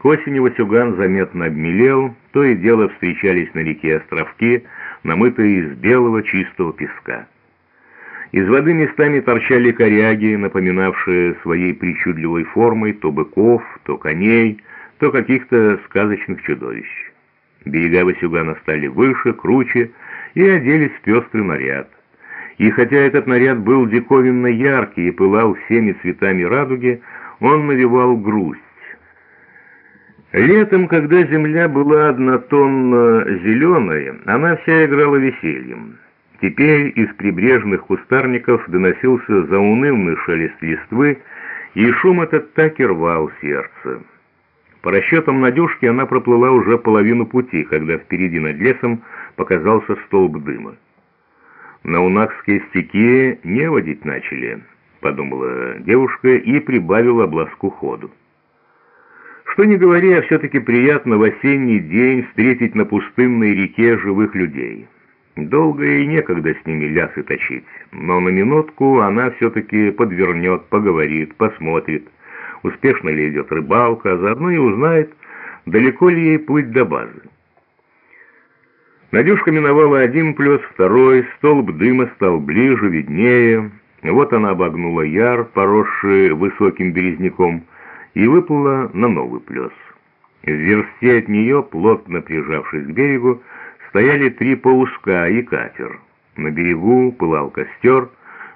К осени Васюган заметно обмелел, то и дело встречались на реке островки, намытые из белого чистого песка. Из воды местами торчали коряги, напоминавшие своей причудливой формой то быков, то коней, то каких-то сказочных чудовищ. Берега Васюгана стали выше, круче и оделись в пестрый наряд. И хотя этот наряд был диковинно яркий и пылал всеми цветами радуги, он навевал грусть. Летом, когда земля была однотонно зеленой, она вся играла весельем. Теперь из прибрежных кустарников доносился заунывный шелест листвы, и шум этот так и рвал сердце. По расчетам Надюшки она проплыла уже половину пути, когда впереди над лесом показался столб дыма. На Унакской стеке не водить начали, подумала девушка и прибавила обласку ходу. Что ни говори, а все-таки приятно в осенний день встретить на пустынной реке живых людей. Долго и некогда с ними лясы точить, но на минутку она все-таки подвернет, поговорит, посмотрит, успешно ли идет рыбалка, а заодно и узнает, далеко ли ей плыть до базы. Надюшка миновала один плес, второй, столб дыма стал ближе, виднее. Вот она обогнула яр, поросший высоким березняком, и выплыла на новый плес. В версте от нее, плотно прижавшись к берегу, стояли три пауска и катер. На берегу пылал костер,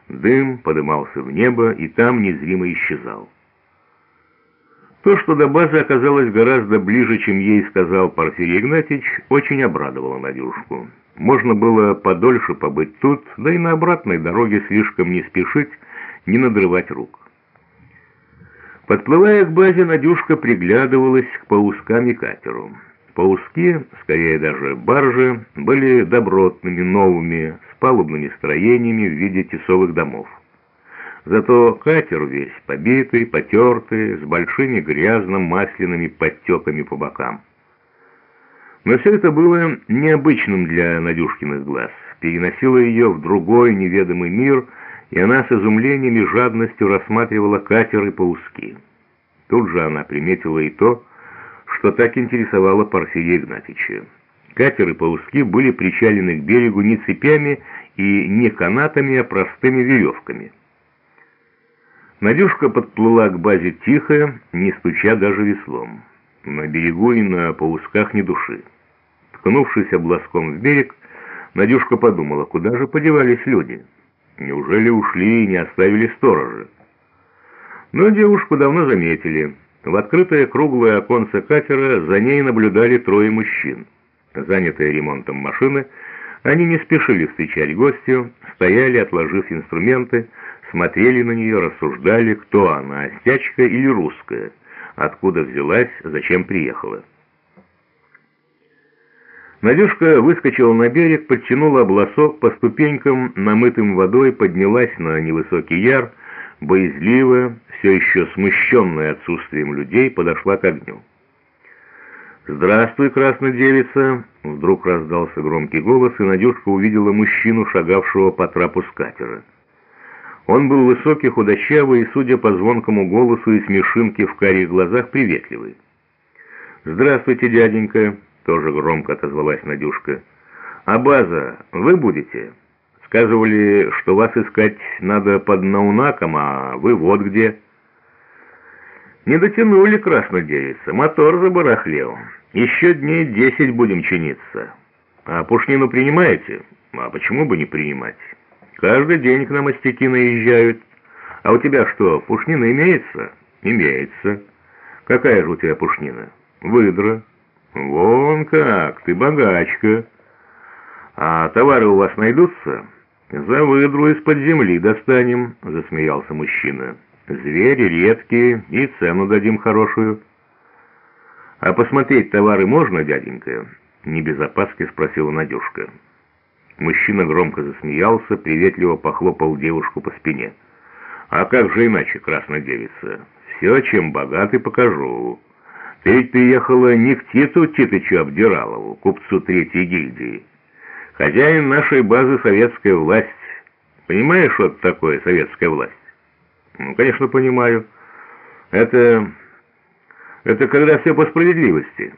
дым подымался в небо и там незримо исчезал. То, что до базы оказалось гораздо ближе, чем ей сказал Порфирий Игнатьевич, очень обрадовало Надюшку. Можно было подольше побыть тут, да и на обратной дороге слишком не спешить, не надрывать рук. Подплывая к базе, Надюшка приглядывалась к паускам и катеру. Пауски, скорее даже баржи, были добротными, новыми, с палубными строениями в виде тесовых домов. Зато катер весь побитый, потертый, с большими грязно-масляными подтеками по бокам. Но все это было необычным для Надюшкиных глаз, переносило ее в другой неведомый мир — и она с изумлением и жадностью рассматривала катер и пауски. Тут же она приметила и то, что так интересовало Порфирия Игнатьича. Катер и пауски были причалены к берегу не цепями и не канатами, а простыми веревками. Надюшка подплыла к базе тихо, не стуча даже веслом. На берегу и на паусках ни души. Ткнувшись обласком в берег, Надюшка подумала, куда же подевались люди. Неужели ушли и не оставили сторожа? Но девушку давно заметили. В открытое круглое оконце катера за ней наблюдали трое мужчин. Занятые ремонтом машины, они не спешили встречать гостю, стояли, отложив инструменты, смотрели на нее, рассуждали, кто она, остячка или русская, откуда взялась, зачем приехала. Надюшка выскочила на берег, подтянула обласок по ступенькам, намытым водой, поднялась на невысокий яр, боязливо, все еще смущенная отсутствием людей, подошла к огню. «Здравствуй, красная девица!» Вдруг раздался громкий голос, и Надюшка увидела мужчину, шагавшего по трапу с катера. Он был высокий, худощавый и, судя по звонкому голосу и смешинке в карих глазах, приветливый. «Здравствуйте, дяденька!» Тоже громко отозвалась Надюшка. «А база вы будете? Сказывали, что вас искать надо под Наунаком, а вы вот где». «Не дотянули, краснодевица, мотор забарахлел. Еще дней десять будем чиниться. А пушнину принимаете? А почему бы не принимать? Каждый день к нам остяки наезжают. А у тебя что, пушнина имеется?» «Имеется. Какая же у тебя пушнина?» «Выдра». «Вон как, ты богачка. А товары у вас найдутся? За выдру из-под земли достанем», — засмеялся мужчина. «Звери редкие, и цену дадим хорошую». «А посмотреть товары можно, дяденька?» — не спросила Надюшка. Мужчина громко засмеялся, приветливо похлопал девушку по спине. «А как же иначе, красная девица? Все, чем богатый, покажу». Ты ведь приехала не к Титу Титычу Абдиралову, купцу Третьей гильдии. Хозяин нашей базы советская власть. Понимаешь, что это такое советская власть? Ну, конечно, понимаю. Это Это когда все по справедливости.